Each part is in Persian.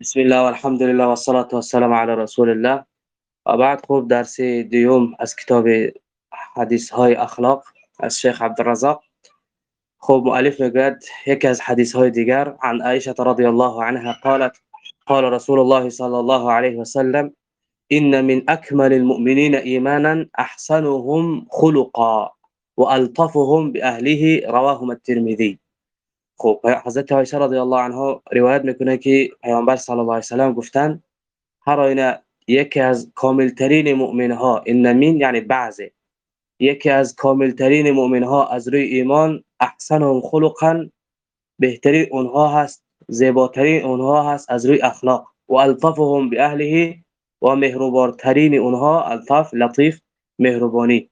بسم الله والحمد لله والصلاة والسلام على رسول الله. و بعد خوب درس دیوم از کتاب حدیث های اخلاق از شیخ عبدالرزاق. خوب مؤلف میگوید یکی از حدیث های دیگر عن عائشة رضی الله عنها قالت قال رسول الله صلى الله عليه وسلم إن من أكمل المؤمنين إيمانا أحسنهم خلقا وألطفهم بأهله. رواهم الترمذي. خب حضرت عایشه رضی الله عنها روایت می‌کنه که پیامبر صلی الله علیه و سلم گفتن هر آینه یکی از کاملترین مؤمن ها نمین یعنی بعضی یکی از کاملترین مؤمن ها از روی ایمان احسنهم خلقا بهترین اونها هست زیباترین اونها هست از روی اخلاق. و الطفهم به اهله و مهربانترین اونها الطف لطیف مهربانی.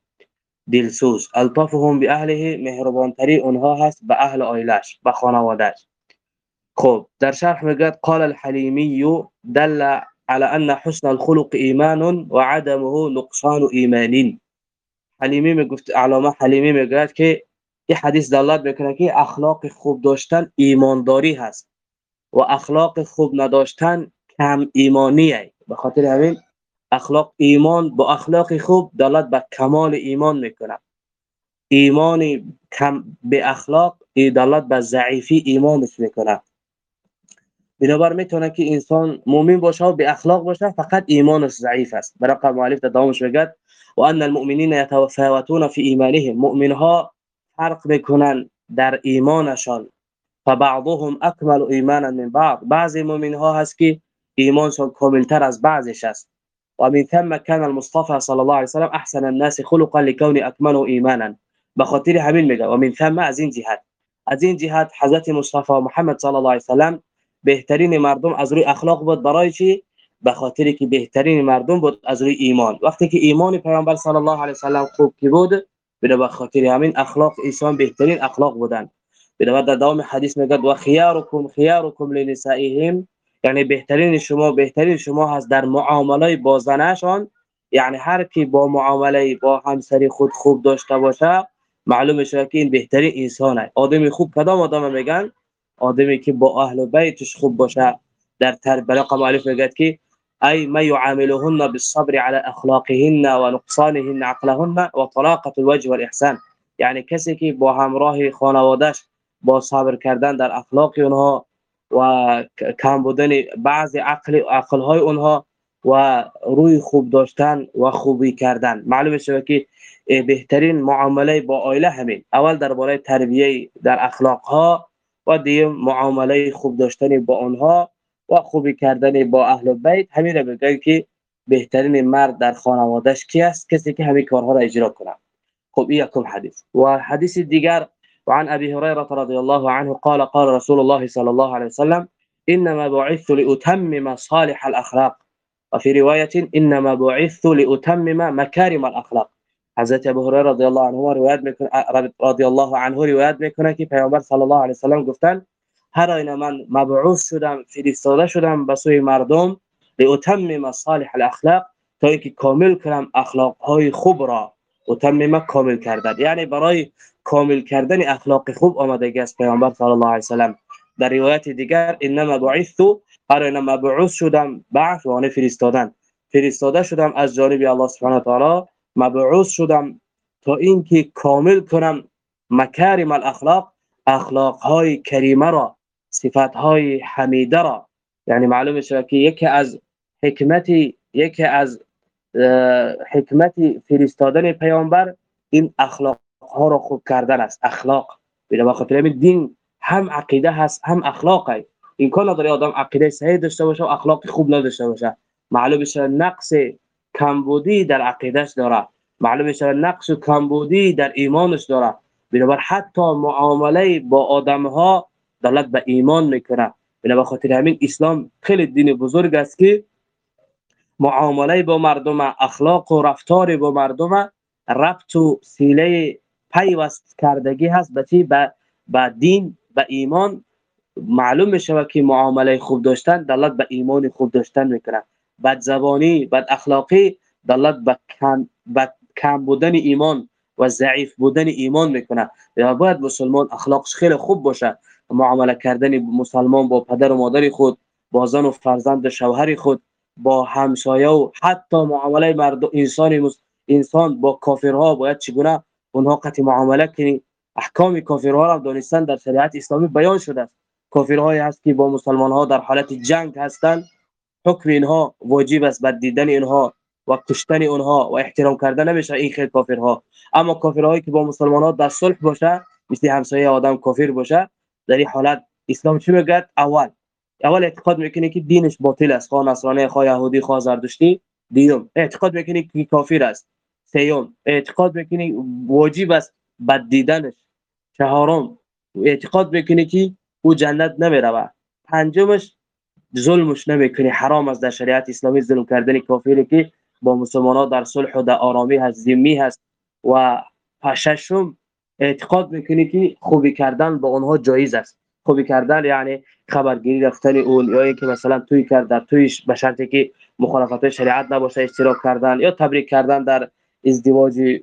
دلسوز الطفهم به مهربانتری اونها هست به أهل آیلش به خانوادهش خب در شرح میگه قال الحلیمی دل على ان حسن الخلق ایمان و عدمه نقصان ایمان حلیمی میگفت علامه حلیمی میگه که این حدیث دلالت میکنه که اخلاق خوب داشتن ایمانداری هست و اخلاق خوب نداشتن کم ایمانیه. به خاطر همین اخلاق ایمان با اخلاق خوب دلالت به کمال ایمان می‌کنه. ایمان کم به اخلاق دلالت به ضعیفی ایمانش می‌کنه. بنابر می‌تونه که انسان مؤمن باشه و به اخلاق باشه فقط ایمانش ضعیف است. برای مؤلف دوامش میگه و ان المؤمنین یتفاوتون فی ایمانهم. مؤمنها فرق می‌کنن در ایمانشان. فبعضهم اکمل ایمانا من بعض. بعضی مؤمنها هست که ایمانشان کاملتر از بعضش است. ومن ثم كان المصطفى صلى الله عليه وسلم أحسن الناس خلقا لكون اكمله ایمانا بخاطر همین میگه و من ثم از این جهت. از این جهت حضرت محمد صلی الله علیه وسلم بهترین مردم از روی اخلاق بود. برای چی؟ به خاطر بهترین مردم بود از روی ایمان. وقتی که ایمان پیامبر صلی الله علیه وسلم خوب کی بود؟ به خاطر همین اخلاق ایشان بهترین اخلاق بودن. به در دوام حدیث میگه و خياركم لنسائهم یعنی بهترین شما بهترین شما هست در معامله با زنشان. یعنی هر کی با معامله با همسری خود خوب داشته باشه معلوم شده که این بهترین انسانه آدمی خوب کدام آدم میگن؟ آدمی که با اهل بیتش خوب باشه. در تربیت قمالف میگه که ای ما يعاملهن بالصبر على اخلاقهن و نقصانهن عقلهن و طلاقه الوجه والاحسان یعنی کسی که با همراه خانوادهش با صبر کردن در اخلاق اونها و کم بودن بعضی عقل عقل های اونها و روی خوب داشتن و خوبی کردن. معلومه شده که بهترین معامله با آیله همین. اول درباره تربیه در اخلاق ها و دیم معامله خوب داشتن با آنها و خوبی کردن با اهل بیت. همین رو بگن که بهترین مرد در خانوادهش کی است؟ کسی که همین کارها را اجرا کنه. خب این یکم حدیث. و حدیث دیگر وعن أبي هريرة رضي الله عنه قال قال رسول الله صلى الله عليه وسلم إنما بعثت لأتمم صالح الأخلاق. وفي رواية إنما بعثت لأتمم مكارم الأخلاق. حضرت ابو هريره رضی الله عنه روایت می‌کنه رضی الله عنه روایت می‌کنه که پیامبر صلی الله علیه و سلم گفتن هر آینه من مبعوث شدم فرستاده شدم به سوی مردم لاتمم صالح الاخلاق تا اینکه کامل کنم اخلاق های خوب را. اتمم کامل کردن. یعنی برای کامل کردن اخلاق خوب آمدگی است پیامبر صلی الله علیه و سلم. در روایت دیگر انما بعثت هر انما مبعوث شدم بعث یعنی فرستادن. فرستاده شدم از جانب الله سبحانه و تعالی. مبعوث شدم تا اینکه کامل کنم مکارم الاخلاق اخلاق های کریمه را صفات های حمیده را. یعنی معلوم شد که یکی از حکمتی یکی از حکمت فرستادن پیامبر این اخلاق ها را خوب کردن است. اخلاق. به خاطر همین دین هم عقیده هست هم اخلاقه این کار نداره آدم عقیده صحیح داشته باشه و اخلاق خوب نداشته باشه. معلوم بشه نقص کمبودی در عقیدهش داره. معلوم بشه نقص کمبودی در ایمانش داره. بنابر حتی معامله با آدم ها دلت به ایمان می‌کنه. بنابر خاطر همین اسلام خیلی دین بزرگ است که معامله با مردم اخلاق و رفتار با مردم ربط و سیله پیوست کردگی هست. به چی؟ به دین به ایمان. معلوم میشه که معامله خوب داشتن دلت به ایمان خوب داشتن می‌کنه. بد زبانی بد اخلاقی دلت به کم, کم بودن ایمان و ضعیف بودن ایمان می‌کنه. یا باید مسلمان اخلاقش خیلی خوب باشه. معامله کردن مسلمان با پدر و مادر خود با زن و فرزند شوهر خود با همسایه و حتی معامله مرد انسان انسان با کافرها باید چگونه اونها قطع معامله کنی؟ احکام کافرها را دانستن در شریعت اسلامی بیان شده است. کافرهایی هست که با مسلمان ها در حالت جنگ هستند. حکم اینها واجب است بد دیدن اینها و کشتن اونها و احترام کردن نمیشه این خیلی کافرها. اما کافرهایی که با مسلمان ها در صلح باشه مثل همسایه آدم کافر باشه در این حالت اسلام چی میگه اول اول اعتقاد می‌کنه که دینش باطل است خواه نصرانی خواه یهودی خواه زردشتی؟ دیوم اعتقاد می‌کنه که کافر است. سیوم. اعتقاد می‌کنه واجب است بد دیدنش. چهارم. اعتقاد می‌کنه که او جنت نمیره پنجمش ظلمش نمی‌کنه حرام است در شریعت اسلامی ظلم کردن کافری که با مسلمان ها در صلح و در آرامی هست ذمی هست. و پششم اعتقاد می‌کنی که خوبی کردن با اونها جایز است. خوبی کردن یعنی خبرگیری رفتن اون یا اینکه مثلا توی کرد در تویش به شرطی که مخالفت شریعت نباشه اشتراک کردن یا تبریک کردن در ازدواج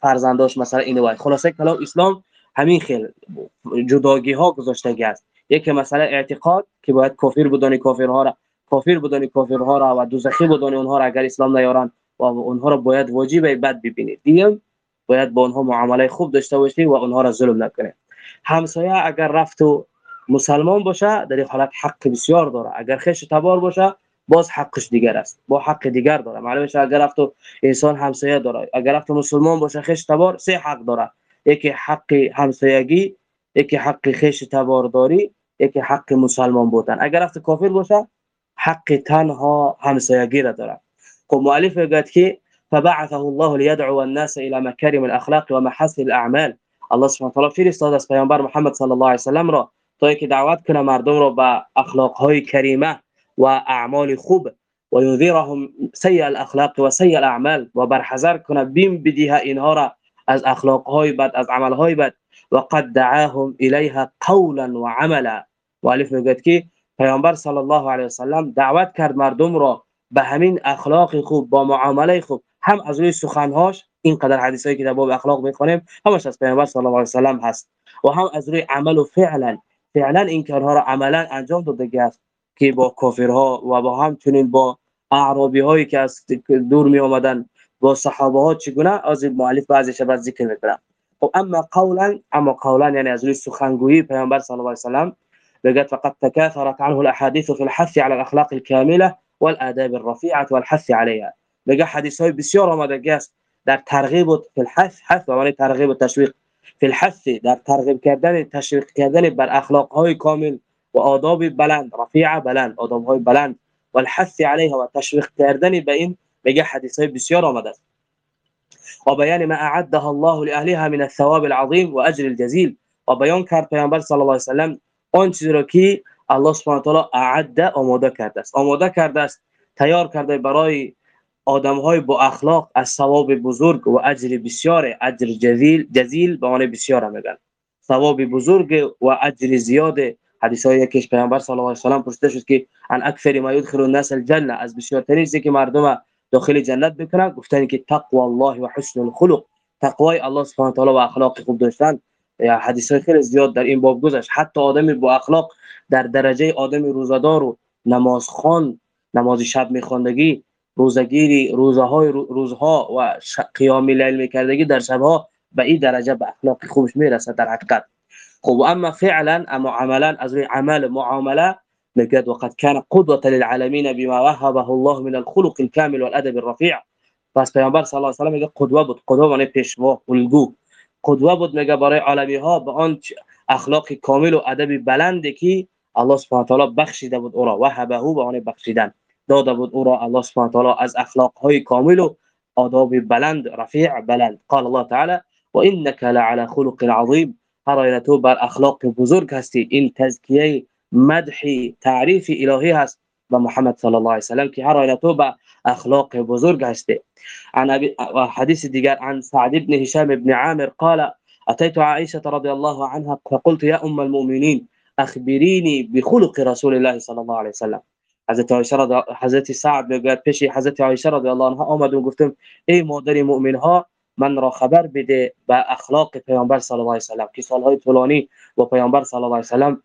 فرزنداش مثلا این وای خلاصه کلام اسلام همین خیل جداگی ها گذاشته است. یکی مثلا اعتقاد که باید کافر بدانی کافرها را کافر بدانی کافرها را و دوزخی بدانی اونها را اگر اسلام نیارن و اونها را باید واجب بد ببینید دیگه باید با اونها معامله خوب داشته باشی و اونها را ظلم نکنه همسایه اگر رفت و مسلمان باشه در این حالت حق بسیار داره. اگر خش تبار باشه باز حقش دیگر است. با حق دیگر داره. معلومه اگر رفت انسان همسایه داره. اگر رفت مسلمان باشه خش تبار سه حق داره. یکی حق همسایگی یکی حق خش تبارداری یکی حق مسلمان بودن. اگر رفت کافر باشه حق تنها همسایگی را داره. خب مؤلف میگه که فبعثه الله ليدعو الناس الى مكارم الاخلاق ومحاسن الاعمال. الله سبحانه و تعالی فرستاد از پیامبر محمد صلی الله علیه و سلم را. تا که دعوت کنه مردم را به اخلاق های کریمه و اعمال خوب و ينذرهم سیء الاخلاق و سیء الاعمال و برحذر کنه. بیم بدیه اینها را از اخلاق های بد از عمل های بد و قد دعاهم الیها قولا و عملا. مؤلف میگه که پیامبر صلی الله علیه و سلم دعوت کرد مردم را به همین اخلاق خوب با معامله خوب هم از روی سخنهاش اینقدر حدیثایی که در باب اخلاق میخونیم همش از پیامبر صلی الله علیه و سلم هست. و هم از روی عمل و فعلا فعلا این کارها را عملا انجام داده است که با کافرها و با همچنین با اعرابی هایی که از دور می آمدن با صحابه ها چگونه از مؤلف بعضیش بعد ذکر می‌کنم؟ خب اما قولا اما قولا یعنی از روی سخنگویی پیامبر صلی الله علیه و سلم بقت فقد تكاثرت عنه الاحاديث في الحث على الاخلاق الكامله والاداب الرفيعه والحث عليها بقى حديث های بسیار آمده است در ترغیب و الحث حث و ترغیب و تشویق. في الحث در ترغیب کردن تشویق کردن بر اخلاق های کامل و آداب بلند رفیع بلند آداب های بلند و الحث علیها و تشویق کردن به این بگه حدیث های بسیار آمده است. و بیان ما اعدها الله لأهلها من الثواب العظیم و اجر الجزیل. و بیان کرد پیامبر صلی الله علیه و سلم چیزی را که الله سبحانه و تعالی اعد آماده کرده است. آماده کرده است تیار کرده برای آدم های با اخلاق از ثواب بزرگ و اجر بسیار اجر جزیل جزیل به معنی بسیار میگن. ثواب بزرگ و اجر زیاد. حدیث های یکیش پیامبر صلی الله علیه و سلم پرسیده شد که ان اکثر ما یدخل الناس الجنه. از بسیارترین چیزی که مردم داخل جنت بکنن گفتن که تقوا الله و حسن الخلق. تقوای الله سبحانه و تعالی و اخلاق خوب داشتن. حدیث های خیلی زیاد در این باب گذشت. حتی آدم با اخلاق در درجه آدم روزدار و نماز خوان نماز شب میخواندگی روزگیری روزهای روزها و قیام لیل میکردگی در شبها به این درجه به اخلاق خوبش می‌رسه در حقیقت. خب اما فعلا اما عملا از روی عمل معامله نجد وقد كان قدوة للعالمين بما وهبه الله من الخلق الكامل والادب الرفيع پس پیامبر صلی الله علیه و سلم میگه قدوه بود قدوه معنی پیشوا الگو. قدوه بود میگه برای عالمی ها به آن اخلاق کامل و ادب بلندی که الله سبحانه و تعالی بخشیده بود او را وهبه به آن بخشیدن. داده بود أو را الله سبحانه تعالی از اخلاق های کامل و آداب بلند رفیع بلند. قال الله تعالی و انك لعلى خلق عظیم. هر تو بر اخلاق بزرگ هستی. این تزکیه مدح تعریف الهی هست و محمد صلی الله علیه و سلم که هر تو به اخلاق بزرگ هستی. عن حديث دیگر عن سعد بن هشام بن عامر قال أتيت عائشة رضي الله عنها فقلت يا أم المؤمنين أخبريني بخلق رسول الله صلى الله عليه وسلم حضرت عایشه رضی حضرت سعد میگه پیش حضرت عایشه رضی الله عنها آمد و گفتم ای مادر مؤمن ها من را خبر بده به اخلاق پیامبر صلی الله علیه و سلم که سالهای طولانی با پیامبر صلی الله علیه و سلم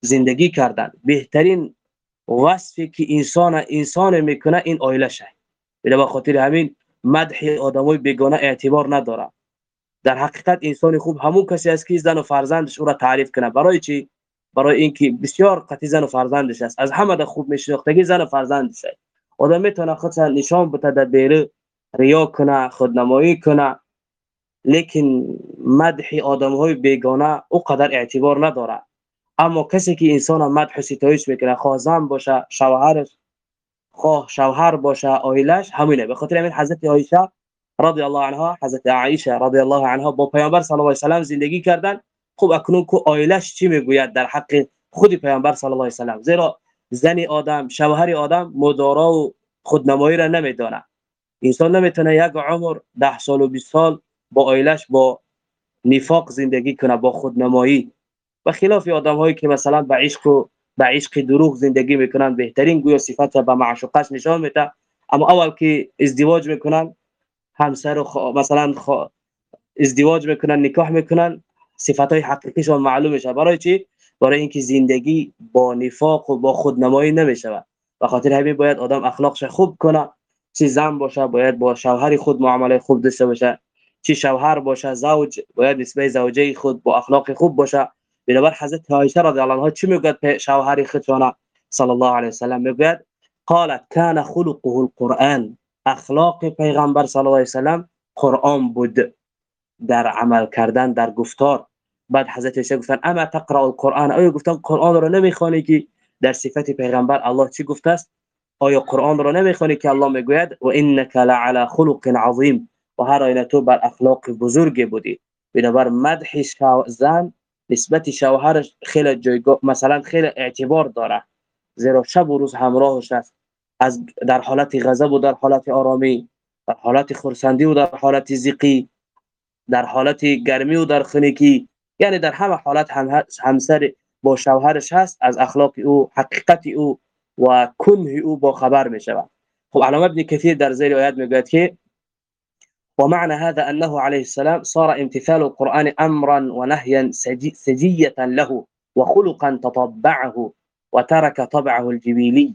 زندگی کردند. بهترین وصفی که انسان انسان می‌کنه این آیلشه به خاطر همین مدح آدمای بیگانه اعتبار نداره در حقیقت انسان خوب همون کسی است که زن و فرزندش او را تعریف کنه. برای چی؟ برای اینکه بسیار قطعی زن و فرزندش است. از همه خوب میشناختگی زن و فرزندش است. آدم می‌تونه خودش نشان بده در بیره ریا کنه خودنمایی کنه. لیکن مدح آدم های بیگانه او قدر اعتبار نداره. اما کسی که انسان مدح ستایش می‌کنه خواه زن باشه شوهرش خواه شوهر باشه آیلش همینه. به خاطر همین حضرت عایشه رضی الله عنها حضرت عایشه رضی الله عنها با پیامبر صلی الله علیه و سلم زندگی کردن. خوب اکنون کو آیلش چی می‌گوید در حق خود پیامبر صلی الله علیه و سلم؟ زیرا زنی آدم شوهر آدم مدارا و خودنمایی را نمی‌دونه انسان نمی‌تونه یک عمر ده سال و 20 سال با آیلش با نفاق زندگی کنه با خودنمایی. و خلاف آدم هایی که مثلا به عشق و به عشق دروغ زندگی می‌کنن بهترین گویا صفت به معشوقش نشان میده. اما اول که ازدواج می‌کنن همسر خ... مثلا خ... ازدواج می‌کنن نکاح می‌کنن صفات های حقیقیشون معلوم میشه برای چی؟ برای اینکه زندگی با نفاق و با خودنمایی نمیشه و خاطر همین باید آدم اخلاقش خوب کنه. چی زن باشه باید با شوهر خود معامله خوب داشته باشه. چی شوهر باشه زوج باید نسبت زوجه خود با اخلاق خوب باشه. بنابر حضرت عایشه رضی الله عنها چی میگه شوهر خودشون صلی الله علیه و سلم میگه قالت كان خلقه القرآن. اخلاق پیغمبر صلی الله علیه و سلم قرآن بود. در عمل کردن در گفتار. بعد حضرت عایشه گفتن اما تقرا القرآن؟ آیا گفتن قرآن رو نمی‌خوانی که در صفت پیغمبر الله چی گفته است؟ آیا قرآن رو نمی‌خوانی که الله می‌گوید؟ و انک لعلى خلق عظیم. و هر آینه تو بر اخلاق بزرگی بودی. بنابر مدح زن نسبت شوهرش خیلی جایگاه مثلا خیلی اعتبار داره. زیرا شب و روز همراهش است. از در حالت غضب و در حالت آرامی در حالت خرسندی و در حالت زیقی در حالت گرمی و در خنکی یعنی در همه حالت هم همسر با شوهرش هست از اخلاق أو حقیقت أو و کنه أو با خبر می شود خب علامه ابن کثیر در زیر آیات میگوید که ومعنى هذا أنه عليه السلام صار امتثال القرآن أمرا ونهيا سجية له وخلقا تطبعه وترك طبعه الجبيلي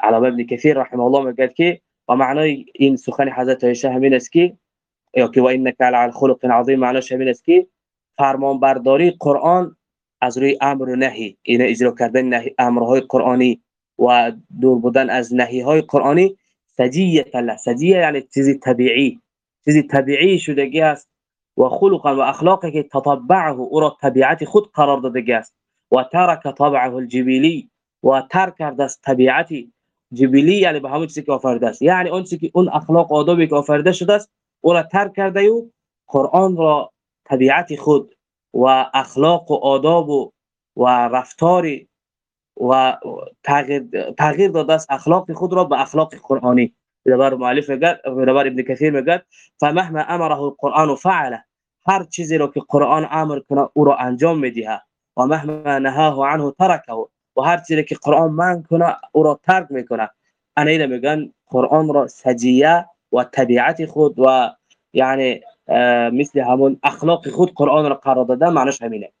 على ابن كثير رحمه الله قال كي ومعنى إن سخن حضرت عائشة همین است که یا که و انک علی خلق عظیم معناش همین است که فرمان برداری قرآن از روی امر و نهی. این اجرا کردن نهی امرهای قرآنی و دور بودن از نهی های قرآنی. سجیه الله. سجیه یعنی چیزی طبیعی. چیزی طبیعی شدگی است و خلقا و اخلاقی که تطبعه او را طبیعت خود قرار دادگی است. و ترک طبعه الجبیلی و ترک کرده است طبیعتی جبیلی یعنی به همون چیزی که آفریده است. یعنی اون چیزی که اون اخلاق آدابی که آفریده شده است او را ترک کرده و قرآن را طبیعت خود و اخلاق و آداب و, و رفتار و تغییر, تغییر داده است. اخلاق خود را به اخلاق قرآنی. بر مؤلف میگه بر ابن کثیر میگه فمهما امره القرآن فعله. هر چیزی رو که قرآن امر کنه او را انجام می‌دهه و مهما نهاه عنه ترکه. و هر چیزی که قرآن من کنه او را ترک می‌کنه. انا میگن قرآن را سجیه و طبیعت خود و یعنی مثل همون اخلاق خود قرآن را قرار داده معنیش همینه.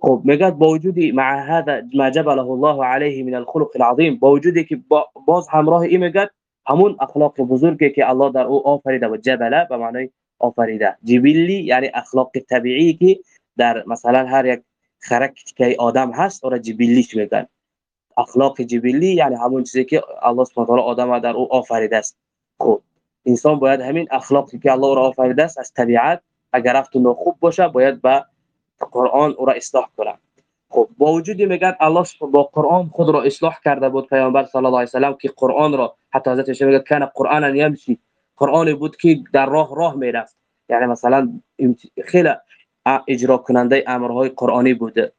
خب میگه با وجودی مع هذا ما جبله الله عليه من الخلق العظیم با وجودی که باز همراه این میگه همون اخلاق بزرگی که الله در او آفریده و جبله به معنی آفریده. جبلی یعنی اخلاق طبیعی که در مثلا هر یک خرکتی آدم هست او را جبلیش میگن. اخلاق جبلی یعنی همون چیزی که الله سبحانه و تعالی آدم در او آفریده است. خب انسان باید همین اخلاقی که الله را آفریده است از طبیعت اگر رفت خوب باشه باید به قرآن او را اصلاح کنه. خب با وجودی میگن الله با قرآن خود را اصلاح کرده بود پیامبر صلی الله علیه و سلام که قرآن را حتی حضرت عایشه میگه کان قرآن یمشی قرآن بود که در راه راه می‌رفت. یعنی مثلا خیلی اجرا کننده امرهای قرآنی بوده.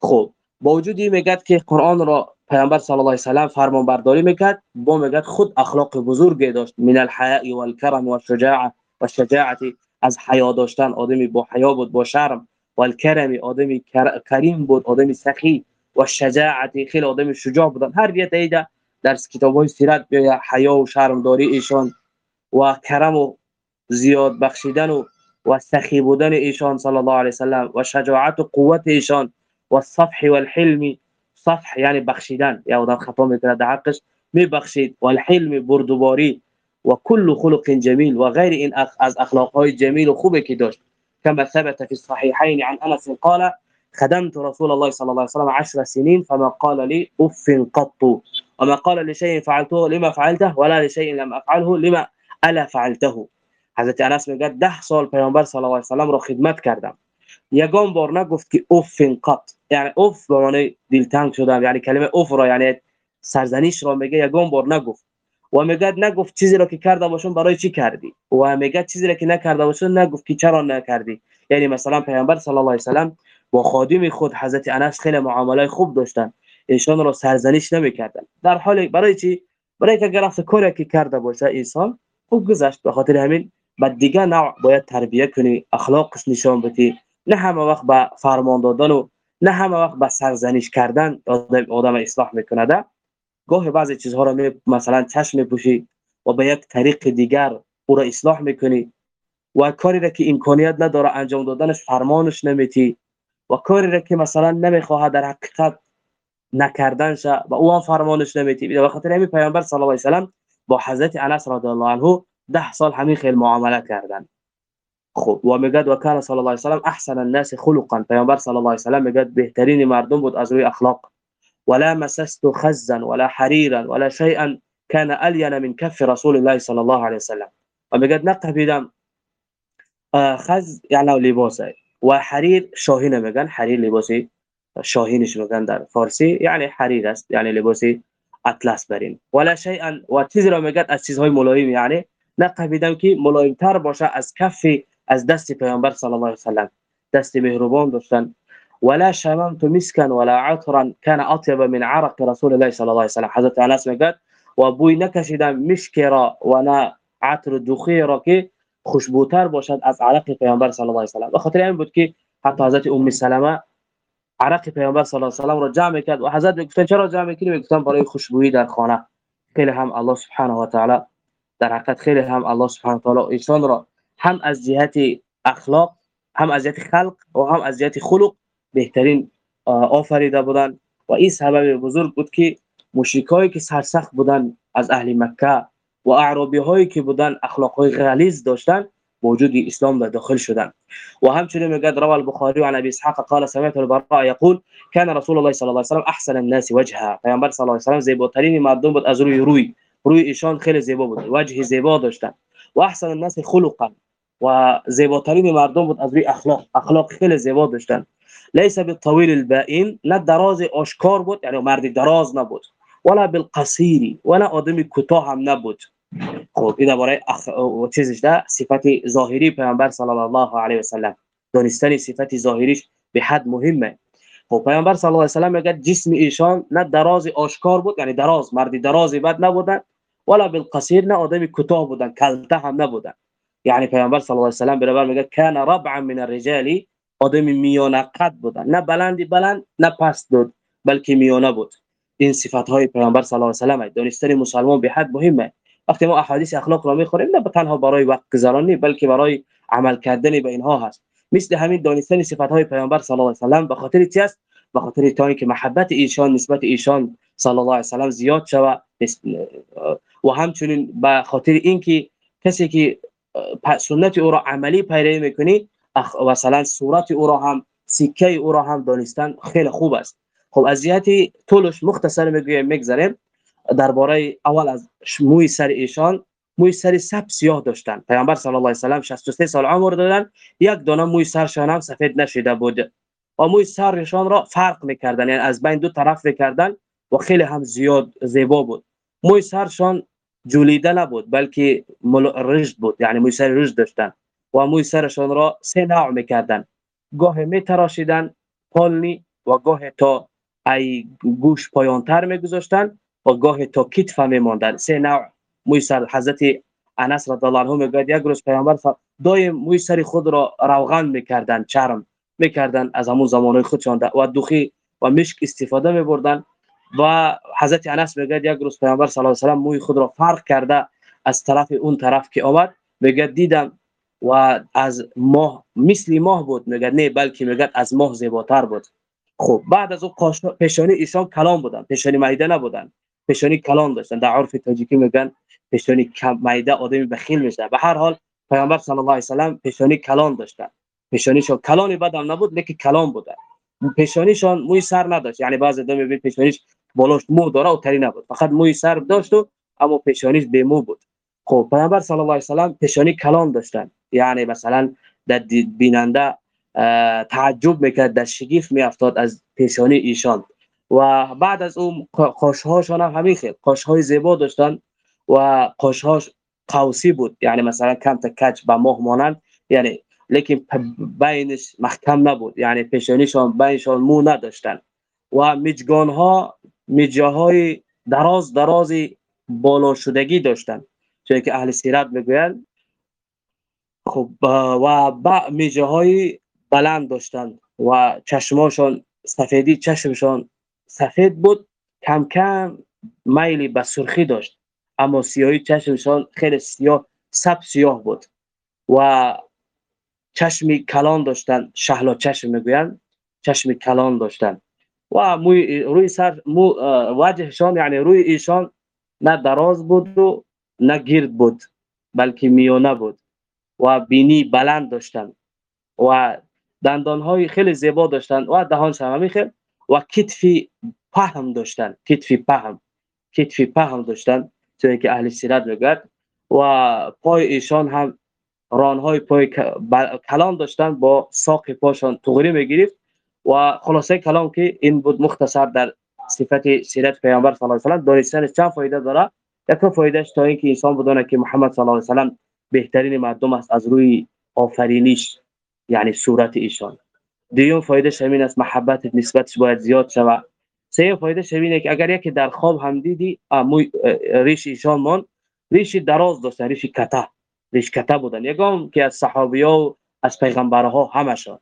خب با وجودی میگه که قرآن را پیامبر صلی الله علیه و سلام فرمان برداری می‌کرد. با میگه خود اخلاق بزرگی داشت. من الحیاء والکرم والشجاعه والشجاعه از حیا داشتن. آدمی با حیا بود با شرم. والکرم آدمی کریم بود آدمی سخی و شجاعت خیلی آدمی شجاع بودن. هر یه ایده در کتاب های سیرت بیا حیا و شرم داری ایشان و کرم و زیاد بخشیدن و و سخی بودن ایشان صلی الله علیه وسلم و شجاعت و قوت ایشان و الصفح والحلم صفح یعنی بخشیدن. یا آدم خطا میکنه در حقش میبخشید. و الحلم بردباری خلق جمیل و غیر این از اخلاق های جمیل و که داشت. كما ثبت في الصحيحين عن انس قال خدمت رسول الله صلى الله عليه وسلم عشر سنين فما قال لي اف قط. وما قال لشيء فعلته لما فعلته ولا لشيء لم افعله لما الا فعلته. حضرت انس میگه ده سال پیامبر الله علیه و سلم رو خدمت کردم. یگان بار نگفت که اوف قط یعنی اوف به معنی دلتنگ شدم یعنی کلمه اوف را یعنی سرزنش را میگه یگان بار نگفت. و میگه نگفت چیزی را که کرده باشون برای چی کردی؟ و میگه چیزی را که نکرده باشون نگفت که چرا نکردی؟ یعنی مثلا پیامبر صلی الله علیه و سلم با خادم خود حضرت انس خیلی معامله خوب داشتن. ایشان را سرزنش نمی‌کردن. در حال برای چی؟ برای که اگر کاری که کرده باشه انسان خوب گذشت. به خاطر همین بعد دیگه نوع باید تربیت کنی اخلاقش نشان بدی. نه همه وقت به فرمان دادن و نه همه وقت به سرزنش کردن آدم اصلاح می‌کنه گاه بعضی چیزها را مثلا چشم میپوشی و به یک طریق دیگر او را اصلاح می‌کنی و کاری را که امکانیت نداره انجام دادنش فرمانش نمیتی و کاری را که مثلا نمی‌خواد در حقیقت نکردنش و او هم فرمانش نمیتی. به خاطر همین پیامبر صلی الله علیه و با حضرت انس رضی الله عنه ده سال همین خیلی معامله کردن. خب و میگد و کان صلی الله علیه و سلم أحسن الناس خلقا. پیامبر صلی الله علیه و سلم میگد بهترین مردم بود از روی اخلاق. ولا مسست خزا ولا حريرا ولا شيئا كان الين من كف رسول الله صلى الله عليه وسلم. و میگد نقبیدم خز یعنی لباسه و حریر شاهین میگن حریر لباسی شاهینش در فارسی یعنی حریر است یعنی لباسی اطلس برین. ولا شیئا و چیزی را میگد از چیزهای ملایم یعنی نقبیدم که ملایمتر باشه از کف از دست پیامبر صلی الله علیه و سلم دست مهربان داشتن. ولا شممت مسكا ولا عطرا كان اطيب من عرق رسول الله صلى الله عليه وسلم. حضرت انس میگه و بوی نکشیدم مشک را و نه عطر دوخی را که خوشبوتر باشد از عرق پیامبر صلی الله علیه و سلم به خاطر این بود که حتی حضرت ام سلمه عرق پیامبر صلی الله علیه و سلم را جمع کرد و حضرت گفتن چرا جمع کردی گفتن برای خوشبویی در خانه. خیلی هم الله سبحانه و تعالی در حقیقت خیلی هم الله سبحانه و تعالی ایشان را هم از جهت اخلاق هم از جهت خلق و هم از جهت خلق بهترین آفریده بودن. و این سبب بزرگ بود که مشرکایی که سرسخت بودن از اهل مکه و اعرابی هایی که بودن اخلاق های غلیظ داشتن وجود اسلام به داخل شدن. و همچنین میگه رواه البخاری و ابي اسحاق قال سمعت البراء يقول كان رسول الله صلى الله عليه وسلم احسن الناس وجها پیامبر صلی الله علیه و سلم زیباترین مردم بود از روی روی. روی ایشان خیلی زیبا بود. وجه زیبا داشتن. و احسن الناس خلقا. و زیباترین مردم بود از روی اخلاق. اخلاق خیلی زیبا داشتن. ليس بالطويل البائن نه دراز آشکار بود یعنی مرد دراز نبود. ولا بالقصير ولا آدم کوتاه هم نبود. خب این درباره اخ... چیزش ده صفت ظاهری پیامبر صلی الله علیه و سلم. دانستن صفت ظاهریش به حد مهمه. خب پیامبر صلی الله علیه و سلم میگه جسم ایشان نه دراز آشکار بود یعنی دراز مرد دراز بد نبودن. ولا بالقصير نه آدم کوتاه بودن کلته هم نبودن. یعنی پیامبر صلی الله علیه و سلم برابر میگه کان ربعا من الرجال آدم میانه قد بودن نه بلندی بلند نه پست بود بلکه میانه بود. این صفات های پیامبر صلی الله علیه و سلم دانستن مسلمان به حد مهمه. وقتی ما احادیث اخلاق را میخوریم نه تنها برای وقت گذرانی بلکه برای عمل کردن به اینها هست. مثل همین دانستن صفات های پیامبر صلی الله علیه و سلم به خاطر چی است؟ به خاطر تا که محبت ایشان نسبت ایشان صلی الله علیه و سلم زیاد شود. و همچنین به خاطر اینکه کسی که سنت او را عملی پیروی می‌کنی مثلا صورت او را هم سکه او را هم دانستن خیلی خوب است. خب از جهت طولش مختصر می‌گویم میگذریم درباره اول از موی سر ایشان موی سر سب سیاه داشتن. پیامبر صلی الله علیه و سلم 63 سال عمر دادن. یک دانه موی سرشان هم سفید نشده بود. و موی سرشان را فرق می‌کردن یعنی از بین دو طرف می‌کردن و خیلی هم زیاد زیبا بود. موی سرشان جولیده نبود بلکه رشد بود یعنی موی سر رشد داشتن و موی سرشان را سه نوع می‌کردن. گاه می تراشیدن پالنی و گاه تا ای گوش پایانتر میگذاشتن و گاه تا کتف میماندن. سه نوع موی سر حضرت انس رضی الله عنه میگه یک روز پیامبر دایم موی سر خود را روغن می‌کردن چرم می‌کردن از همون زمانه خودشان و دوخی و مشک استفاده میبردن. و حضرت انس میگه یک روز پیامبر صلی الله علیه و موی خود را فرق کرده از طرف اون طرف که آمد. میگه دیدم و از ماه مثل ماه بود. میگه نه بلکه میگه از ماه زیباتر بود. خب بعد از اون پیشانی ایشان کلام بودن. پیشانی معده نبودن. پیشانی کلام داشتن. در عرف تاجیکی میگن پیشانی معده آدمی بخیل میشه. به هر حال پیامبر صلی الله علیه و سلام پیشانی کلام داشتن. پیشانیشون کلانی بدم نبود لیکن کلام بوده. پیشانیشون موی سر نداشت. یعنی بعضی دو می‌بینید پیشانیش بالاش مو داره و تری نبود. فقط موی سر داشت و اما پیشانیش به مو بود. خب پیامبر صلی الله علیه و سلام پیشانی کلام داشتن. یعنی مثلا در بیننده تعجب می‌کرد در شگیف میافتاد از پیشانی ایشان. و بعد از اون قاشهاشان هم همین خیلی. قاشهای زیبا داشتن و قاشهاش قوسی بود. یعنی مثلا کم تا کچ با ماه مانند. یعنی لیکن بینش محکم نبود. یعنی پیشانیشان بینشان مو نداشتن. و مجگان ها مجاهای دراز درازی بالا شدگی داشتن. چون که اهل سیرت بگویند خب و با میجه های بلند داشتن و چشماشان سفیدی چشمشان سفید بود. کم کم میلی به سرخی داشت. اما سیاهی چشمشان خیلی سیاه سب سیاه بود. و چشمی کلان داشتن. شهلا چشم می‌گویند چشمی کلان داشتن. و موی روی سر مو وجهشان یعنی روی ایشان نه دراز بود و نه گرد بود بلکه میانه بود و بینی بلند داشتن و دندان های خیلی زیبا داشتن و دهان خیلی و کتفی پهم داشتن کتفی پهم کتفی پهم داشتن چون که اهل سیرت میگد و پای ایشان هم های پای کلان داشتن با ساق پاشان تغری می‌گرفت. و خلاصه کلام که این بود مختصر در صفت سیرت پیامبر صلی الله علیه و سلم دانستن چند فایده داره؟ یک فایدهش تا اینکه انسان بدونه که محمد صلی الله علیه و سلم بهترین مردم است از روی آفرینیش یعنی صورت ایشان. دیوم فایده همین است محبت نسبتش باید زیاد شود. سه فایده همینه که اگر یکی در خواب هم دیدی ریش ایشان مان ریش دراز داشتن ریش کته ریش کته بودن. یگام که از صحابی ها و از پیغمبرها همشان.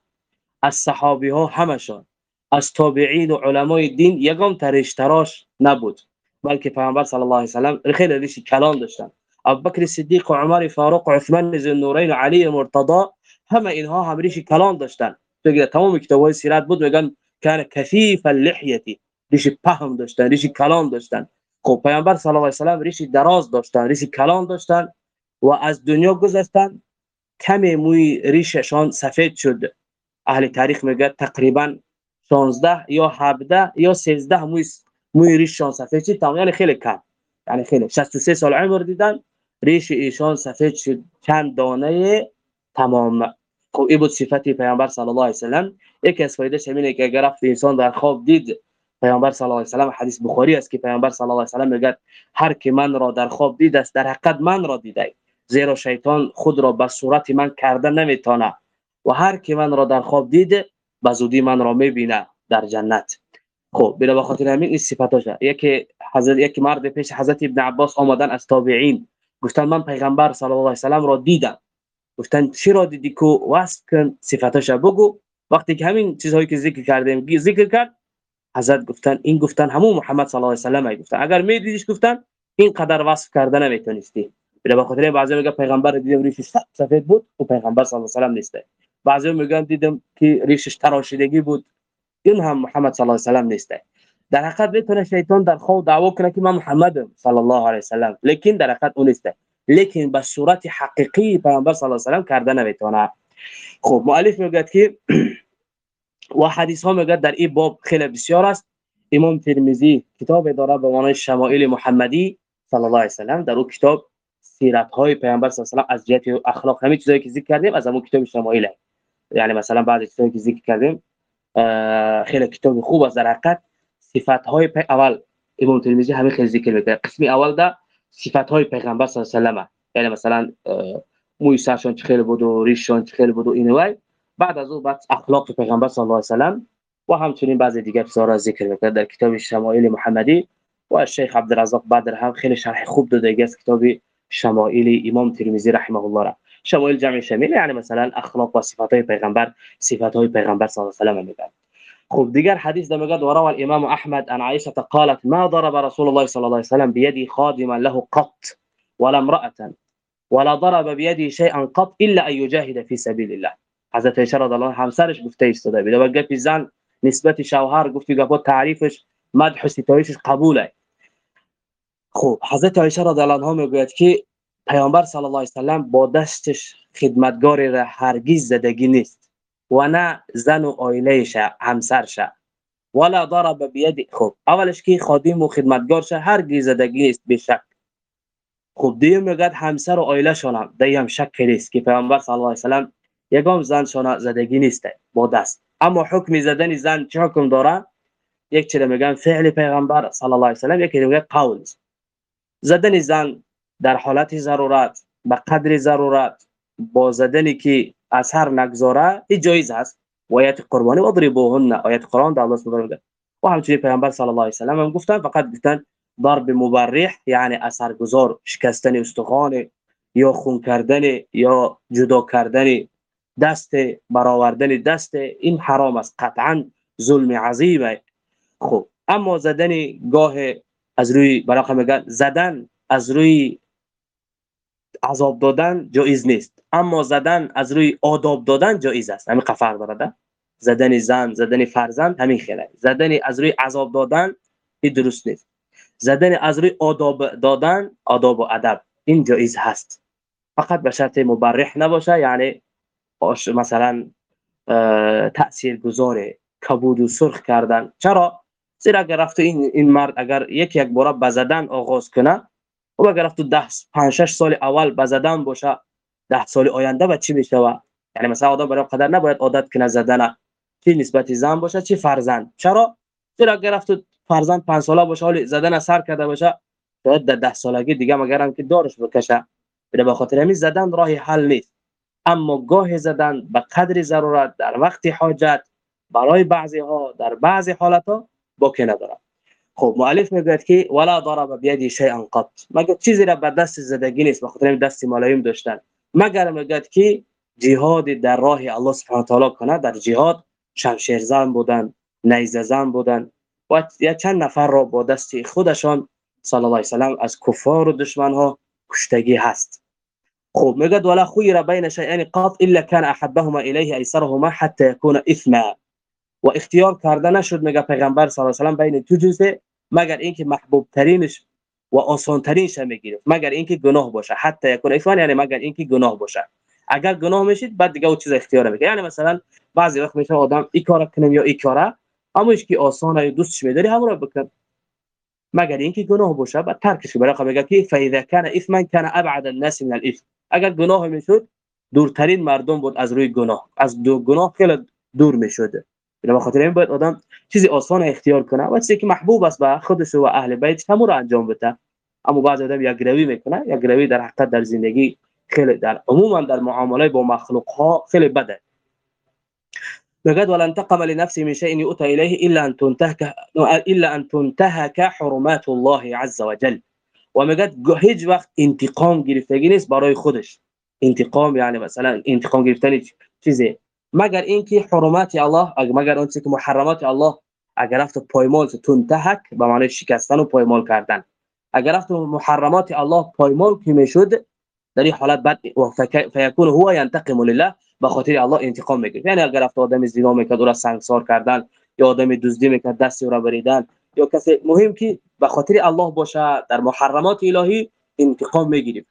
از صحابی ها همشان از تابعین و علمای دین یگام تریش تراش نبود بلکه پیغمبر صلی الله علیه و سلم خیلی ریش کلان داشتن. ابوبکر صدیق و عمر فاروق و عثمان ذو النورین و علی مرتضی همه اینها هم ریش کلان داشتن. تو تمام کتابای سیرت بود میگن کان کثیف اللحیه ریش پهم داشتن ریش کلان داشتن. خب پیامبر صلی الله علیه و سلم ریش دراز داشتن ریش کلان داشتن و از دنیا گذشتن. کمی موی ریششان سفید شد. اهل تاریخ میگه تقریبا 16 یا 17 یا 13 موی موی ریششان سفید شد تمام یعنی خیلی کم یعنی خیلی 63 سال عمر دیدن ریش ایشان سفید شد چند دانه تمام خب این بود صفتی پیامبر صلی الله علیه و سلم یکی از فایده همینه که اگر انسان در خواب دید پیامبر صلی الله علیه و سلم حدیث بخاری است که پیامبر صلی الله علیه و سلم میگه هر کی من را در خواب دید است در حقیقت من را دیده زیرا شیطان خود را به صورت من کرده نمی‌تونه و هر کی من را در خواب دیده به زودی من را می‌بینه در جنت. خب بلا بخاطر همین این صفاتاش یکی حضرت یک مرد پیش حضرت ابن عباس آمدن از تابعین. گفتن من پیغمبر صلی الله علیه و سلام را دیدم. گفتن چی را دیدی کو؟ وصف کن صفاتش بگو. وقتی که همین چیزهایی که ذکر کردیم ذکر کرد حضرت گفتن این گفتن همون محمد صلی الله علیه و سلم گفتن. اگر می دیدیش گفتن این قدر وصف کرده نمی‌تونستی. به خاطر بعضی میگه پیغمبر دیدم ریشش سفید بود و پیغمبر صلی الله علیه و سلم نیسته بعضی میگن دیدم که ریشش تراشیدگی بود. این هم محمد صلی الله علیه و سلم نیسته در حقیقت می‌تونه شیطان در خواب دعوا کنه که من محمدم صلی الله علیه و سلم لیکن در حقیقت اون نیسته لیکن به صورت حقیقی پیامبر صلی الله علیه و سلم کرده نمی‌تونه. خب مؤلف میگه که و حدیث ها میگه در این باب خیلی بسیار است. امام ترمذی کتاب داره به عنوان شمائل محمدی صلی الله علیه و سلم در اون کتاب سیرت های پیامبر صلی الله علیه و سلم از جهت اخلاق همین چیزایی که ذکر کردیم از همون کتاب شمائل یعنی مثلا بعضی چیزایی که ذکر کردیم خیلی کتاب خوب است در صفات های اول امام ترمذی همین خیلی ذکر می‌کنه قسمی اول ده صفات های پیغمبر صلی الله علیه و یعنی مثلا موی سرشان چه خیلی بود و ریششان چه خیلی بود و اینوای بعد از اون بعد اخلاق پیغمبر صلی الله علیه و و همچنین بعضی دیگر چیزا ذکر می‌کنه. در کتاب شمائل محمدی و شیخ عبدالرزاق بدر هم خیلی شرح خوب داده. از کتاب شمائل امام ترمذی رحمه الله را. شمائل جمع شامل یعنی مثلا اخلاق و صفات های پیغمبر صفات های پیغمبر صلی الله علیه و میگن خب دیگر حدیث ده میگه وروى الامام احمد عن عائشة قالت ما ضرب رسول الله صلى الله عليه وسلم بيدي خادما له قط ولا امرأة ولا ضرب بيده شيئا قط إلا أن يجاهد في سبيل الله. حضرت عائشة رضی الله همسرش گفته ایستاده. بود و گپی زن نسبت شوهر گفت تعریفش مدح و ستایشش قبوله. خب حضرت عایشه رضی الله عنها میگوید که پیامبر صلی الله علیه و با دستش خدمتگاری را هرگز زدگی نیست و نه زن و آیلهش همسرش ولا ضرب بید خب اولش که خادم و خدمتگارش هرگز زدگی نیست به شک خب دیگه میگه همسر و آیله شون هم شک نیست که پیامبر صلی الله علیه و یگام زن شون زدگی نیست با دست اما حکم زدن زن چه حکم داره یک چیز میگن فعل پیغمبر صلی الله علیه و یکی میگه قول زدن زن در حالت ضرورت به قدر ضرورت با زدنی که اثر نگذاره این جایز هست. و آیت قربانی و ضربوهن آیت قرآن در الله سبحانه و همچنین پیامبر صلی الله علیه و سلم هم گفتن فقط گفتن ضرب مبرح یعنی اثرگذار شکستن استخوان یا خون کردن یا جدا کردن دست برآوردن دست این حرام است. قطعا ظلم عظیمه. خب اما زدن گاه از روی براقه میگن زدن از روی عذاب دادن جایز نیست. اما زدن از روی آداب دادن جایز است. همین فرق داره زدن زن زدن فرزند همین خیلی زدن از روی عذاب دادن این درست نیست. زدن از روی آداب دادن آداب و ادب این جایز هست. فقط به شرط مبرح نباشه یعنی مثلا تاثیر گذاره کبود و سرخ کردن. چرا؟ زیرا اگر رفته این این مرد اگر یک یک بار بزدن آغاز کنه و اگر رفته 10 5 6 سال اول بزدن باشه 10 سال آینده و چی میشه یعنی مثلا آدم برای قدر نباید عادت کنه زدن. چی نسبت زن باشه چی فرزند؟ چرا؟ چرا اگر رفته فرزند 5 ساله باشه حال زدن سر کرده باشه شاید در 10 سالگی دیگه مگر هم که دارش بکشه. به خاطر همین زدن راه حل نیست. اما گاه زدن به قدر ضرورت در وقت حاجت برای بعضی ها در بعضی حالت ها باکی نداره خب مؤلف میگه که ولا ضرب بيدي شيئا قط. مگر چیزی را به دست زدگی نیست؟ بخاطر دست ملایم داشتن. مگر میگه که جهاد در راه الله سبحانه و تعالی کنه؟ در جهاد شمشیر زن بودن نیزه زن بودن و یا چند نفر را با دست خودشان صلی الله علیه وسلم از کفار و دشمن ها کشتگی هست. خب میگه ولا خیر بین شیئین قط الا كان احبهما الیه ایسرهما حتى يكون اثما. و اختیار کرده نشد میگه پیغمبر صلی الله علیه و بین تو جزء مگر اینکه محبوب ترینش و آسان ترینش می‌گیره مگر اینکه گناه باشه. حتی یکون ایفان یعنی مگر اینکه گناه باشه. اگر گناه میشید بعد دیگه اون چیز اختیار میگه. یعنی مثلا بعضی وقت میشه آدم این کارا کنم یا این کارا اما که آسانه دوستش میداری همون رو بکن. مگر اینکه گناه باشه بعد ترکش برای میگه که فاذا كان اثما كان ابعد الناس من الاثم اگر گناه می‌شد دورترین مردم بود از روی گناه. از دو گناه خیلی دور می‌شد به خاطر این باید آدم چیزی آسان اختیار کنه. و چیزی که محبوب است به خودش و اهل بیت همون رو انجام بده. اما بعضی آدم یک گروی می‌کنه. یک گروی در حقیقت در زندگی خیلی در عموما در معامله با مخلوق ها خیلی بده. بجد ولا انتقم لنفسه من شيء يؤتى اليه الا ان تنتهك الا ان تنتهك حرمات الله عز وجل. و میگه هیچ وقت انتقام گرفتگی نیست برای خودش؟ انتقام یعنی مثلا انتقام گرفتن چیزی مگر اینکه حرمات الله مگر اون که محرمات الله اگر رفت پایمال تنتهک به معنی شکستن و پایمال کردن. اگر رفت محرمات الله پایمال که می‌شد در این حالت بعد فیکون هو ينتقم لله به خاطر الله انتقام می‌گیره یعنی اگر رفت آدم زنا می‌کرد او را سنگسار کردن یا آدم دزدی می‌کرد دستی او را بریدن یا کسی مهم که به خاطر الله باشه در محرمات الهی انتقام می‌گیره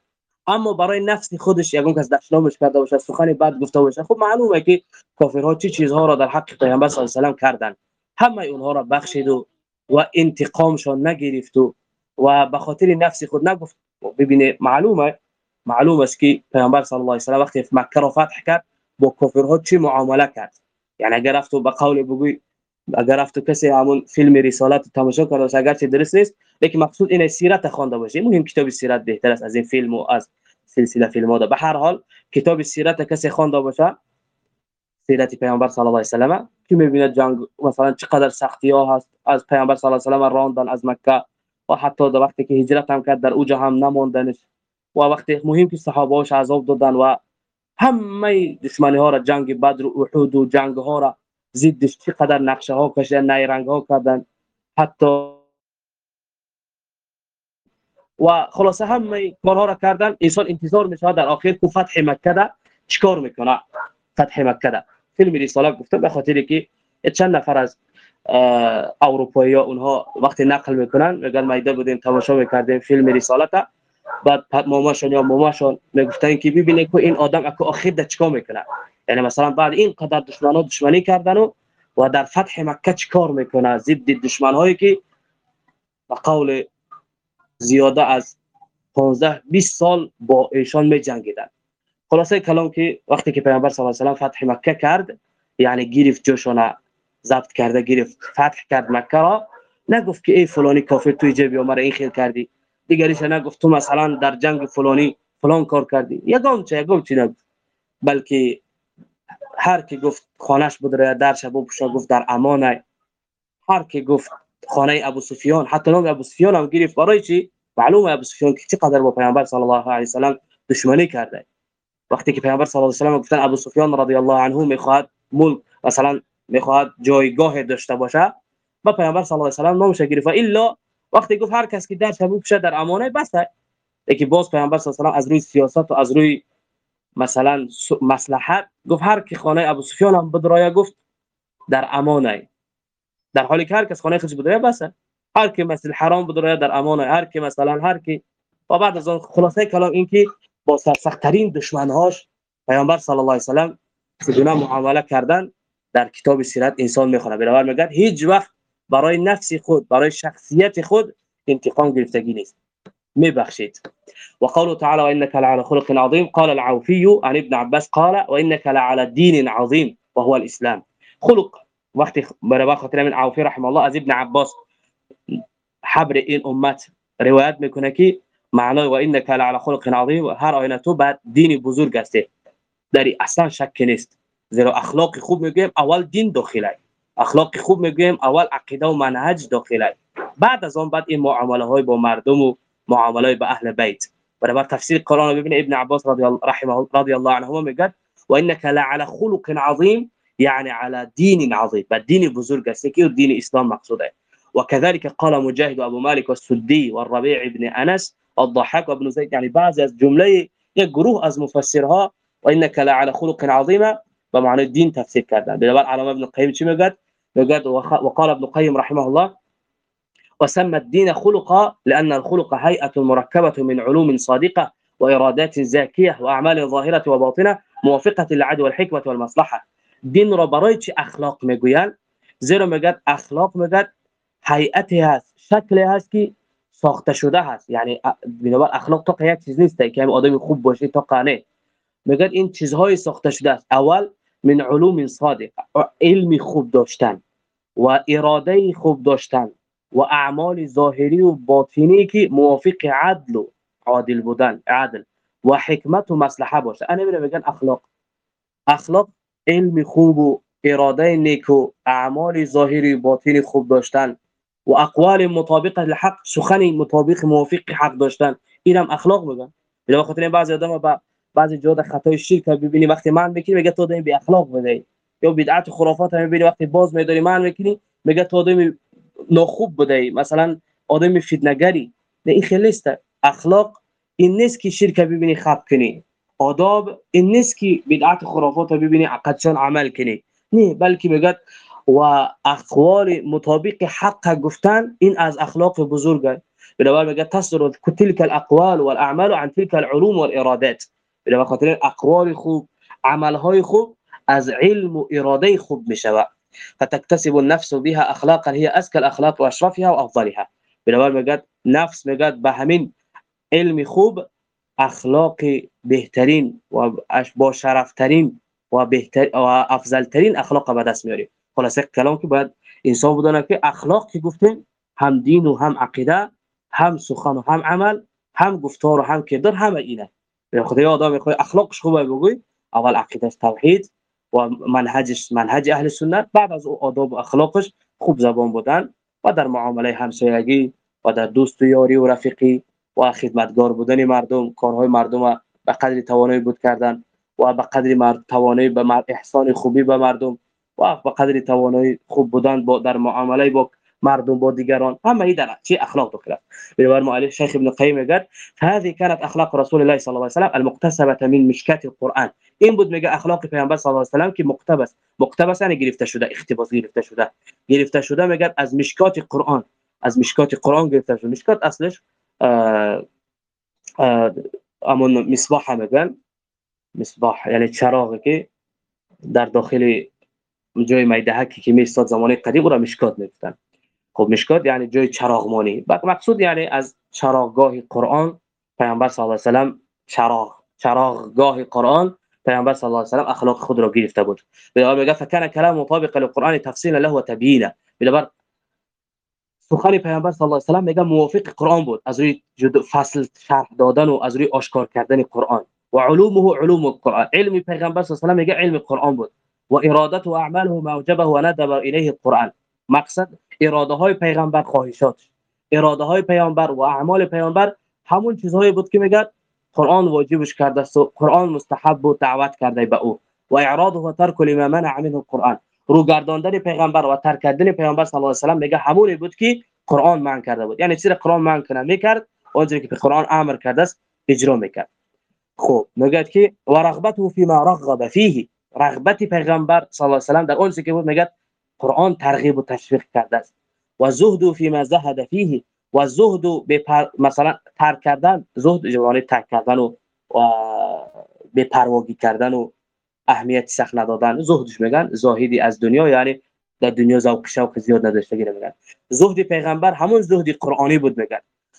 اما برای نفس خودش یگون کس دشنامش کرده باشه سخن بد گفته باشه خب معلومه که کافرها چه چیزها را در حق پیامبر صلی الله علیه و همه اونها را بخشید و و انتقامشان نگرفت و و به خاطر نفس خود نگفت. ببینه معلومه معلوم است که پیامبر صلی الله علیه و وقتی مکه را فتح کرد با کافرها چه معامله کرد؟ یعنی اگر رفت به قول بگوی اگر رفت کسی همون فیلم رسالت تماشا کرده اگر چه درست نیست لیکن مقصود اینه سیرت خوانده باشه. مهم کتاب سیرت بهتر است از این فیلم و از سلسله فیلم ها. به هر حال کتاب سیرت کسی خوانده باشه سیرت پیامبر صلی الله علیه و که می‌بینه جنگ مثلا چقدر سختی ها هست؟ از پیامبر صلی الله علیه و راندن از مکه. و حتی در وقتی که هجرت هم کرد در اوجا هم نموندنش و وقتی مهم که صحابه هاش عذاب دادن و همه دشمنی ها را جنگ بدر و احد و جنگ ها را ضدش چقدر نقشه ها کشیدن نیرنگ ها کردن. حتی و خلاصه همه کارها را کردن انسان انتظار میشه در آخر کو فتح مکه ده چیکار می‌کنه؟ فتح مکه ده فیلم رساله گفته به خاطر که چند نفر از اروپایی ها اونها وقتی نقل می‌کنن میگن مایده بودیم تماشا می‌کردیم فیلم رسالت بعد ماماشون یا ماماشون می‌گفتن که ببینید که این آدم اکو آخر ده چیکار می‌کنه؟ یعنی مثلا بعد این قدر دشمن ها دشمنی کردن و و در فتح مکه چیکار می‌کنه؟ ضد دشمن هایی که به قول زیاده از 15 20 سال با ایشان می جنگیدن خلاصه کلام که وقتی که پیامبر صلی الله علیه و فتح مکه کرد یعنی گرفت جوشونه ضبط کرده گرفت فتح کرد مکه را نگفت که ای فلانی کافر توی جیب عمر این خیل کردی. دیگریش نگفت تو مثلا در جنگ فلانی فلان کار کردی. یگام چه یگام چی نگفت؟ بلکه هر کی گفت خانش بود را درش بپوشا گفت در امانه هر کی گفت خانه ابو سفیان حتی نام ابو سفیان هم گرفت. برای چی؟ معلومه ابو سفیان که چقدر با پیامبر صلی الله علیه و سلام دشمنی کرده. وقتی که پیامبر صلی الله علیه و سلام گفتن ابو سفیان رضی الله عنه می‌خواد ملک مثلا می‌خواد جایگاه داشته باشه با پیامبر صلی الله علیه و سلام نامش گرفت. الا وقتی گفت هر کس که در شبو بشه در امانه بس یکی باز پیامبر صلی الله علیه و از روی سیاست و از روی مثلا مصلحت گفت هر کی خانه ابو سفیان هم بدرایه گفت در امانه. در حالی که هر کس خانه خودش بدرایه بس هر کی مثل حرام بدرایه در امانه. هر کی مثلا هر کی و بعد از اون خلاصه کلام این که با سرسخت ترین دشمنهاش پیامبر صلی الله علیه و سلام معامله کردن در کتاب سیرت انسان می‌خونه. برابر میگه هیچ وقت برای نفس خود برای شخصیت خود انتقام گرفتگی نیست. میبخشید. وقوله تعالى وانك لعلى خلق عظيم قال العوفي عن ابن عباس قال وانك لعلى دين عظيم وهو الاسلام. خلق وقت برابر خاطر من عوفي رحمه الله از ابن عباس حبر این امت روایت میکنه که معنای و انك لعلى خلق عظيم هر آینه تو بعد دین بزرگ است. در أصلا شک نیست. زیرا اخلاق خوب میگیم اول دین داخله. اخلاق خوب میگیم اول عقیده و منهج داخله. بعد از اون بعد این معامله های با مردم و معامله با اهل بیت. برابر تفسیر قرآن ببین ابن عباس رضی الله رحمه رضی الله عنهما میگه و انك لعلى خلق عظیم يعني على دين عظيم بالدين بزرگ است. که دین اسلام مقصوده وكذلك قال مجاهد وابو مالك والسدي والربيع ابن انس والضحاك وابن زيد يعني بعض از جمله یک گروه از مفسرها و انك لعلى خلق عظیم به معنی دین تفسیر کردن. بنابر علامه ابن القیم چی میگه؟ میگه وقال ابن القیم رحمه الله وسمى الدين خلقا لأن الخلق هيئة مركبة من علوم صادقة وإرادات زاكية وأعمال ظاهرة وباطنة موافقة للعدل والحكمة والمصلحة. دين را أخلاق میگویند زیرا میگه أخلاق میگه هیئتی هست شکلی هست ساخته شده هست. یعنی بنابر أخلاق تا یک چیز نیست. که آدم خوب باشه تا قانه میگه این چیزهای ساخته شده است. اول من علوم صادق علم خوب داشتن و اراده خوب داشتن و اعمال ظاهری و باطنی که موافق عدل و عادل بودن عدل و حکمت و مصلحه باشه. أنا میره میگن اخلاق. اخلاق علم خوب و اراده نیک و اعمال ظاهری و باطنی خوب داشتن و اقوال مطابق للحق سخن مطابق موافق حق داشتن. اینم اخلاق میگن. به خاطر این بعضی آدم با بعضی جا خطای شرک ببینی وقتی من می‌کنی میگه تو دین بی اخلاق بده یا بدعت و خرافات هم می‌بینی. وقتی باز میداری من می‌کنی میگه تو آدم ناخوب بوده مثلا آدم فتنگری نه این خیلی است اخلاق این نیست که شرک ببینی خب کنی. آداب این نیست که بدعت خرافات ببینی عقدشان عمل کنی. نه بلکه میگه و اقوال مطابق حق گفتن این از اخلاق بزرگه. بنابراین میگه تصدر تلك الاقوال والاعمال عن تلك العلوم والارادات بنابراین خاطر اقوال خوب عملهای خوب از علم و اراده خوب می‌شود. فتكتسب النفس بها اخلاقا هي ازكى الاخلاق واشرفها وافضلها بنابراین میگه نفس میگه به همین علم خوب اخلاق بهترین و با شرفترین و بهتر و افضلترین اخلاق به دست میاری خلاصه کلام که باید انسان بدونه که اخلاق که گفتیم هم دین و هم عقیده هم سخن و هم عمل هم گفتار و هم کردار همه اینه. به خدای آدم می‌خواد اخلاقش خوبه بگوی. اول عقیدش توحید و منهجش منهج اهل سنت. بعد از او آداب و اخلاقش خوب زبان بودن و در معامله همسایگی و در دوست و یاری و رفیقی و خدمتگار بودن مردم. کارهای مردم به قدر توانایی بود کردن و به قدر توانایی به احسان خوبی به مردم و به قدر توانایی خوب بودن با در معامله با مردم با دیگران همه ای در چی اخلاق دخل بنابر مؤلف شیخ ابن قیم میگه هذه كانت اخلاق رسول الله صلی الله علیه و سلم المقتسبه من مشکات القرآن. این بود میگه اخلاق پیامبر صلی الله علیه و سلم که مقتبس مقتبس یعنی گرفته شده اقتباس گرفته شده. گرفته شده میگه از مشکات قرآن از مشکات قرآن گرفته شده. مشکات اصلش امون مصباح میگن. مصباح یعنی چراغی که در داخل جای میدهکی که میستاد زمان قدیم را مشکات می‌گفتن. خب مشکات یعنی جای چراغمانی. مقصود یعنی از چراغگاه قرآن پیامبر صلی الله علیه و سلم چراغ چراغگاه قرآن پیامبر صلی الله علیه و سلم اخلاق خود را گرفته بود. به میگه فکان کلام مطابق للقرآن تفصیلا له و تبیینا. بنابر سخن پیامبر صلی الله علیه و سلم میگه موافق قرآن بود. از روی فصل شرح دادن و از روی آشکار کردن قرآن. و علومه علوم القرآن. علم پیغمبر صلی الله علیه و میگه علم قرآن بود. و ارادته و اعماله ما اوجبه و ندب الیه القرآن. مقصد اراده های پیغمبر خواهشات اراده های پیامبر و اعمال پیامبر همون چیزهایی بود که میگه قرآن واجبش کرده است قرآن مستحب بود دعوت کرده به او. و اعراض و ترک لما منع منه القرآن. رو گرداندن پیغمبر و ترک کردن پیغمبر صلی الله علیه و سلم میگه همونی بود که قرآن منع کرده بود. یعنی چیزی قرآن منع کنه می‌کرد اونجوری که قرآن امر کرده است اجرا می‌کرد. خب میگه که و رغبته فيما رغب فيه رغبت پیغمبر صلی الله علیه و سلم در اون که بود میگه قرآن ترغیب و تشویق کرده است. و زهد فيما زهد فيه و زهد به مثلا ترک کردن زهد یعنی ترک کردن و به پرواگی کردن و اهمیت سخت ندادن. زهدش میگن زاهدی از دنیا یعنی در دنیا ذوق شوق زیاد نداشته میگن زهد پیغمبر همون زهد قرآنی بود میگن.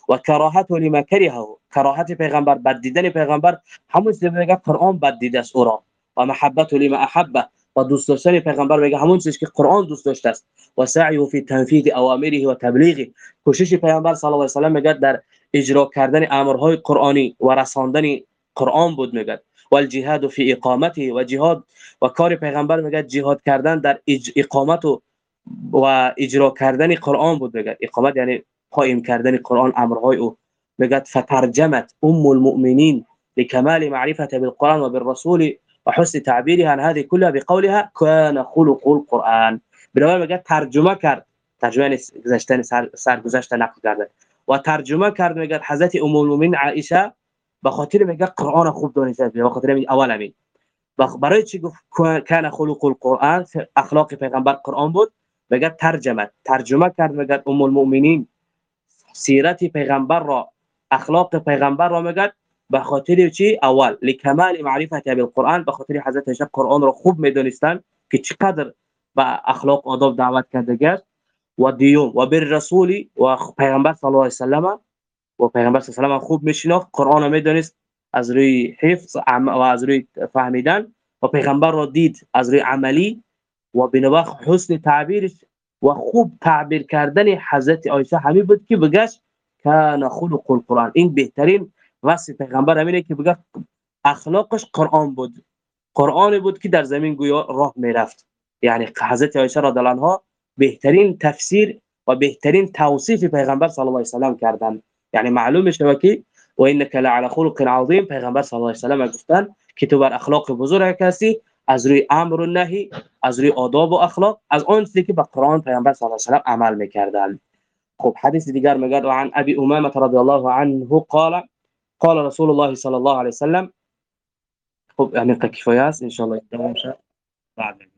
و کراهت لما کرهه کراهت پیغمبر بد دیدن پیغمبر همون چیزی میگه قرآن بد دیده است او را. و محبت لما احبه. و دوست داشتن پیغمبر میگه همون چیزی که قرآن دوست داشته است. و سعی فی تنفیذ اوامره و تبلیغ. کوشش پیغمبر صلی الله علیه و سلم میگه در اجرا کردن امرهای قرآنی و رساندن قرآن بود میگه. و الجهاد فی اقامته و جهاد. و کار پیغمبر میگه جهاد کردن در اقامت و و اجرا کردن قرآن بود میگه. اقامت یعنی قائم کردن قرآن امرهای او. میگه فترجمت ام المؤمنین لكمال معرفه بالقرآن وبالرسول وحسن تعبيرها عن هذه كلها بقولها كان خلق القرآن. بنابراین میگه ترجمة کرد ترجمة گذشتن سر سرگذشت نقل کرده و ترجمه کرد میگه حضرت أم المؤمنین عائشة به خاطر میگه قرآن خوب دانسته به خاطر أول همین برای چی گفت کان خلق القرآن؟ اخلاق پیغمبر قرآن بود. میگه ترجمة. ترجمة کرد میگه أم المؤمنین. سیرت پیغمبر را اخلاق پیغمبر را میگه به خاطر چی؟ اول لکمال معرفت بالقرآن به خاطر حضرت قرآن را خوب میدونستن که چقدر با اخلاق آداب دعوت کرده و دیوم و بر رسولی و پیغمبر صلی الله علیه و سلم و پیغمبر صلی الله علیه و خوب میشناخت قرآن میدونست از روی حفظ و از روی فهمیدن. و پیغمبر را دید از روی عملی. و بنوخ حسن تعبیرش و خوب تعبیر کردن حضرت عایشه همین بود که بگش کان خلق القرآن. این بهترین وصف پیغمبر همینه که بگه اخلاقش قرآن بود. قرآن بود که در زمین گویا راه می‌رفت. یعنی حضرت عایشه رضی الله عنها بهترین تفسیر و بهترین توصیف پیغمبر صلی الله علیه و کردن یعنی معلوم شده که و انک لعلى خلق عظیم پیغمبر صلی الله علیه و گفتن که تو بر اخلاق بزرگ هستی از روی امر و نهی از روی آداب و اخلاق از اون چیزی که به قرآن پیامبر صلی الله علیه و عمل می‌کردن خب حدیث دیگر میگه عن ابي امامه رضی الله عنه قال قال رسول الله صلی الله علیه و سلم خب يعني است إن شاء الله بعد.